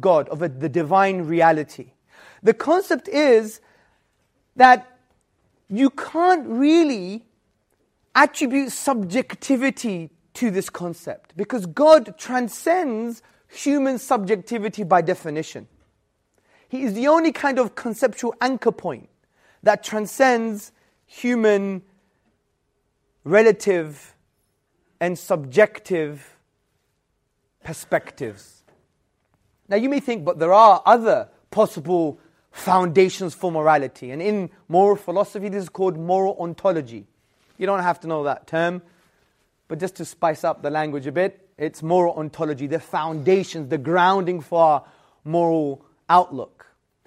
God, of a, the divine reality. The concept is that you can't really attribute subjectivity to this concept because God transcends human subjectivity by definition. He is the only kind of conceptual anchor point that transcends human relative and subjective perspectives. Now, you may think, but there are other possible foundations for morality. And in moral philosophy, this is called moral ontology. You don't have to know that term, but just to spice up the language a bit, it's moral ontology, the foundations, the grounding for our moral outlook.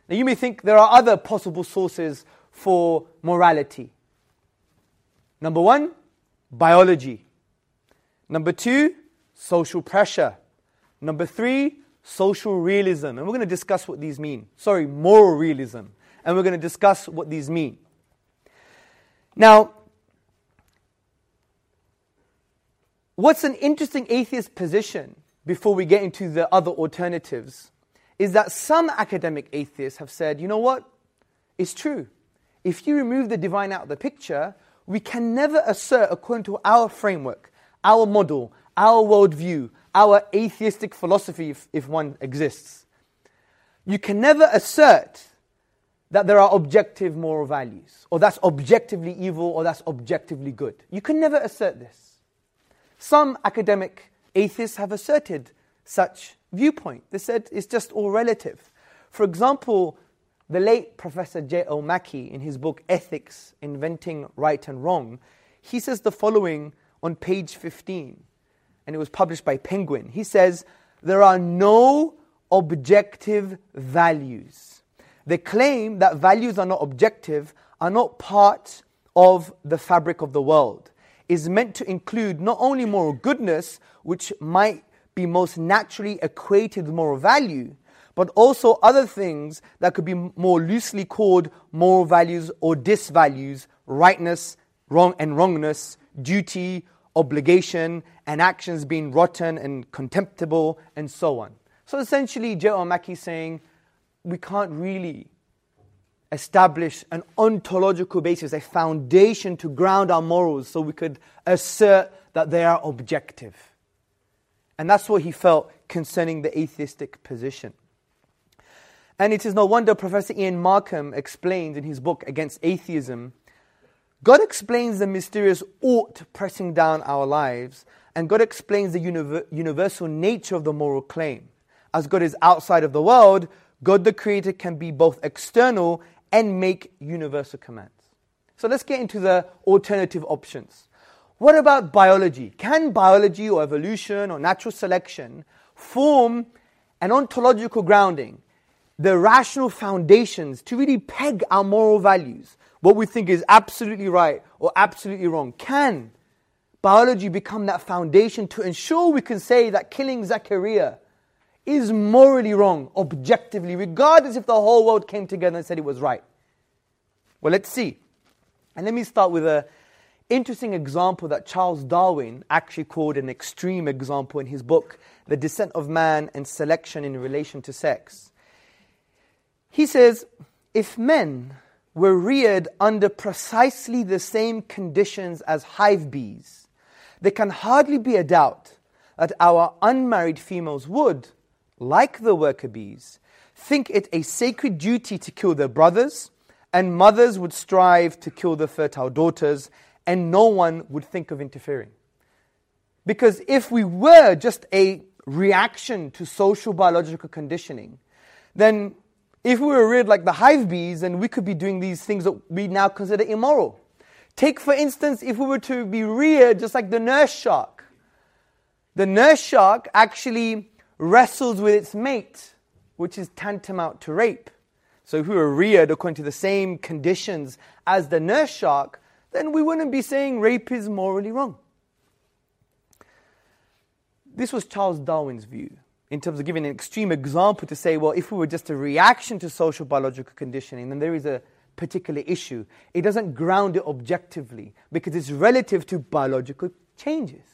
Now, you may think there are other possible sources for morality. Number one, biology. Number two, social pressure. Number three, social realism. And we're going to discuss what these mean. Sorry, moral realism. And we're going to discuss what these mean. Now, what's an interesting atheist position before we get into the other alternatives is that some academic atheists have said, you know what? It's true. If you remove the divine out of the picture, we can never assert, according to our framework, our model, our worldview, our atheistic philosophy, if, if one exists, you can never assert that there are objective moral values, or that's objectively evil, or that's objectively good. You can never assert this. Some academic atheists have asserted such viewpoint. They said it's just all relative. For example, the late Professor J.O. Mackie, in his book Ethics Inventing Right and Wrong, he says the following on page 15 and it was published by Penguin. He says, There are no objective values. The claim that values are not objective are not part of the fabric of the world is meant to include not only moral goodness, which might be most naturally equated with moral value, but also other things that could be more loosely called moral values or disvalues, rightness, wrong and wrongness, duty, obligation, and actions being rotten and contemptible, and so on. So essentially, J.R. Mackie is saying we can't really establish an ontological basis, a foundation to ground our morals so we could assert that they are objective. And that's what he felt concerning the atheistic position. And it is no wonder Professor Ian Markham explains in his book Against Atheism God explains the mysterious ought pressing down our lives, and God explains the universal nature of the moral claim. As God is outside of the world, God the Creator can be both external and make universal commands. So let's get into the alternative options. What about biology? Can biology or evolution or natural selection form an ontological grounding, the rational foundations to really peg our moral values? what we think is absolutely right or absolutely wrong? Can biology become that foundation to ensure we can say that killing Zachariah is morally wrong, objectively, regardless if the whole world came together and said it was right? Well, let's see. And let me start with an interesting example that Charles Darwin actually called an extreme example in his book, The Descent of Man and Selection in Relation to Sex. He says, if men were reared under precisely the same conditions as hive bees, there can hardly be a doubt that our unmarried females would, like the worker bees, think it a sacred duty to kill their brothers, and mothers would strive to kill their fertile daughters, and no one would think of interfering. Because if we were just a reaction to social biological conditioning, then if we were reared like the hive bees, then we could be doing these things that we now consider immoral. Take, for instance, if we were to be reared just like the nurse shark. The nurse shark actually wrestles with its mate, which is tantamount to rape. So if we were reared according to the same conditions as the nurse shark, then we wouldn't be saying rape is morally wrong. This was Charles Darwin's view in terms of giving an extreme example to say, well, if we were just a reaction to social biological conditioning, then there is a particular issue. It doesn't ground it objectively because it's relative to biological changes.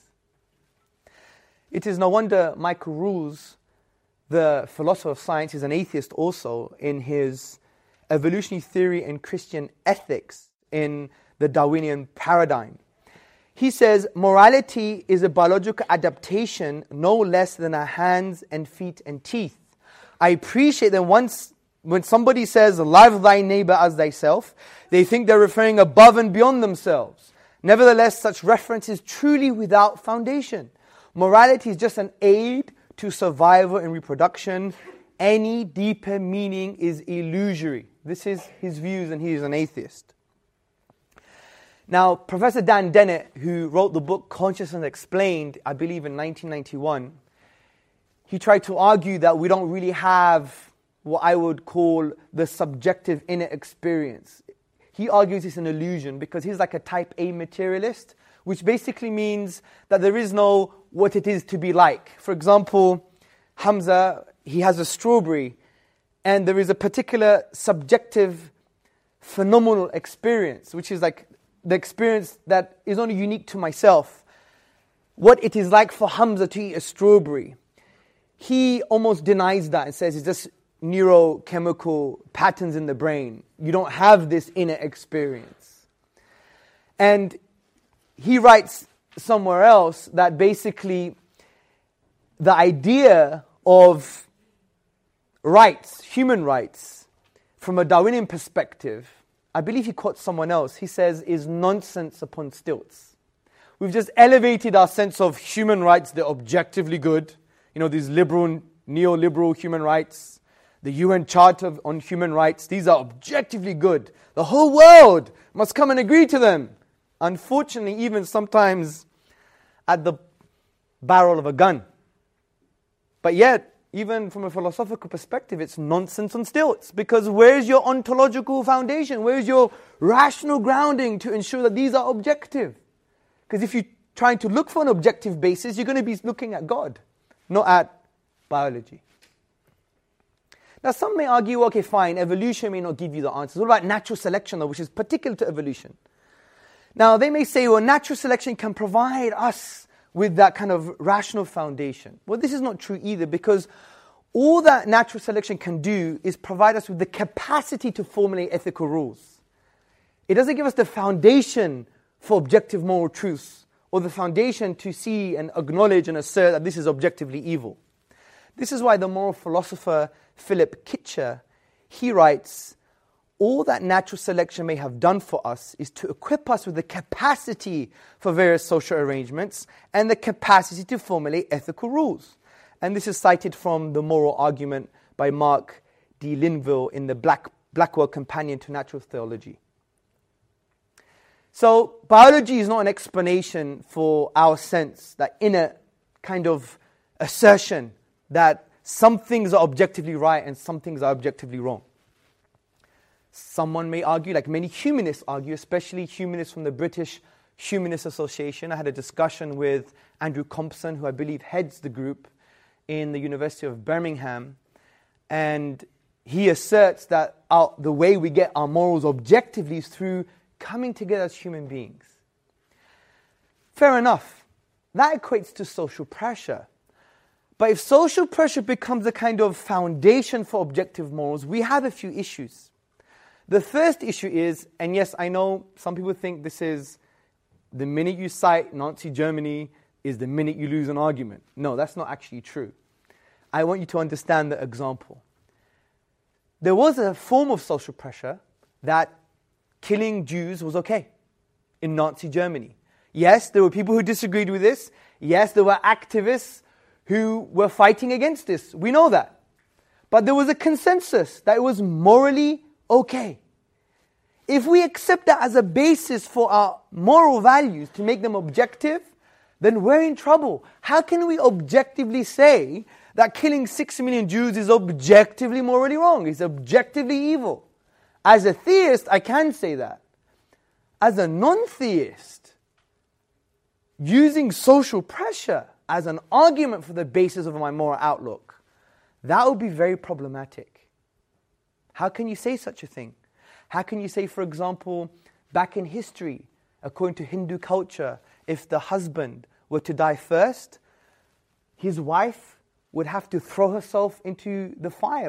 It is no wonder Michael Ruse the philosopher of science, is an atheist also in his evolutionary theory and Christian ethics in the Darwinian paradigm. He says morality is a biological adaptation no less than our hands and feet and teeth. I appreciate that once when somebody says, Love thy neighbor as thyself, they think they're referring above and beyond themselves. Nevertheless, such reference is truly without foundation. Morality is just an aid to survival and reproduction. Any deeper meaning is illusory. This is his views, and he is an atheist. Now, Professor Dan Dennett, who wrote the book Consciousness Explained, I believe in 1991, he tried to argue that we don't really have what I would call the subjective inner experience. He argues it's an illusion because he's like a type A materialist, which basically means that there is no what it is to be like. For example, Hamza, he has a strawberry, and there is a particular subjective phenomenal experience, which is like the experience that is only unique to myself. What it is like for Hamza to eat a strawberry. He almost denies that and says it's just neurochemical patterns in the brain. You don't have this inner experience. And he writes somewhere else that basically the idea of rights, human rights, from a Darwinian perspective, I believe he quotes someone else, he says, is nonsense upon stilts. We've just elevated our sense of human rights, they're objectively good. You know, these liberal, neoliberal human rights the UN Charter on Human Rights, these are objectively good. The whole world must come and agree to them. Unfortunately, even sometimes at the barrel of a gun. But yet, even from a philosophical perspective, it's nonsense on stilts. Because where's your ontological foundation? Where's your rational grounding to ensure that these are objective? Because if you're trying to look for an objective basis, you're going to be looking at God, not at biology. Now, some may argue, okay, fine, evolution may not give you the answers. What about natural selection, though, which is particular to evolution? Now, they may say, well, natural selection can provide us with that kind of rational foundation. Well, this is not true either because all that natural selection can do is provide us with the capacity to formulate ethical rules. It doesn't give us the foundation for objective moral truths or the foundation to see and acknowledge and assert that this is objectively evil. This is why the moral philosopher Philip Kitcher, he writes, all that natural selection may have done for us is to equip us with the capacity for various social arrangements and the capacity to formulate ethical rules. And this is cited from the moral argument by Mark D. Linville in the Black, Blackwell Companion to Natural Theology. So, biology is not an explanation for our sense, that inner kind of assertion that some things are objectively right and some things are objectively wrong. Someone may argue, like many humanists argue, especially humanists from the British Humanist Association. I had a discussion with Andrew Copson, who I believe heads the group in the University of Birmingham, and he asserts that our, the way we get our morals objectively is through coming together as human beings. Fair enough. That equates to social pressure. But if social pressure becomes a kind of foundation for objective morals, we have a few issues. The first issue is, and yes, I know some people think this is the minute you cite Nazi Germany is the minute you lose an argument. No, that's not actually true. I want you to understand the example. There was a form of social pressure that killing Jews was okay in Nazi Germany. Yes, there were people who disagreed with this. Yes, there were activists who were fighting against this. We know that. But there was a consensus that it was morally okay. If we accept that as a basis for our moral values to make them objective, then we're in trouble. How can we objectively say that killing six million Jews is objectively morally wrong? It's objectively evil. As a theist, I can say that. As a non theist, using social pressure as an argument for the basis of my moral outlook, that would be very problematic. How can you say such a thing? How can you say, for example, back in history, according to Hindu culture, if the husband were to die first, his wife would have to throw herself into the fire